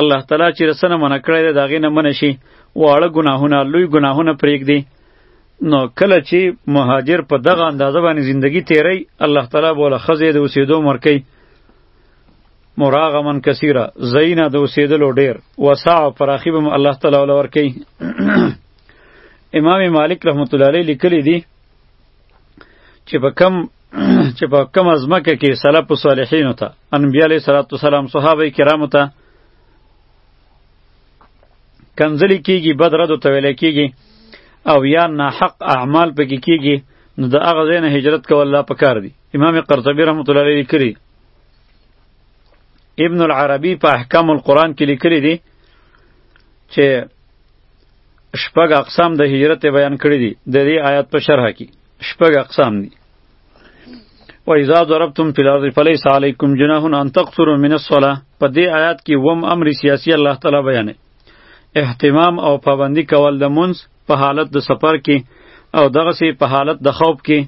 S1: الله تعالی چې رسنه منع کړی دی د هغې نه منع شي واړه ګناهونه لوی ګناهونه پرېږدي نو کله چې مهاجر په دغه اندازه باندې زندگی تیری الله تعالی بوله خزه د اوسېدو مرکې مراغمن کثیره زینا د اوسېدلو ډیر وسع فراخی به الله تعالی ول ورکې امام مالک رحمت الله علیه لیکلی دی چې په کم چې په کم ازمکه کې سلف صالحین ته انبیای علیه السلام صحابه کرامو ته کنزلی کیږي بد رد ته ویل کیږي او یا ناحق اعمال پکې کیږي نو د هغه ځای نه هجرت کول لا پکار دي امام قرطبي رحمت الله علیه لیکلی ابن العربی په احکام القرآن کې لیکلی دی چې شپږ اقسام د هجرت بیان کړی دي د دې آیات په شرح کې شپږ اقسام دي و اذا ضربتم فی الارض فلیس علیکم جناح ان تقصروا من الصلاه په دې آیات کې وم امر سیاسی الله تعالی بیانې اهتمام او پابندی کول د منځ په حالت د سفر کې او دغه سي په حالت د خوب کې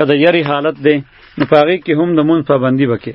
S1: کده یری حالت دی نو پاغي کې هم د مون پابندي وکړي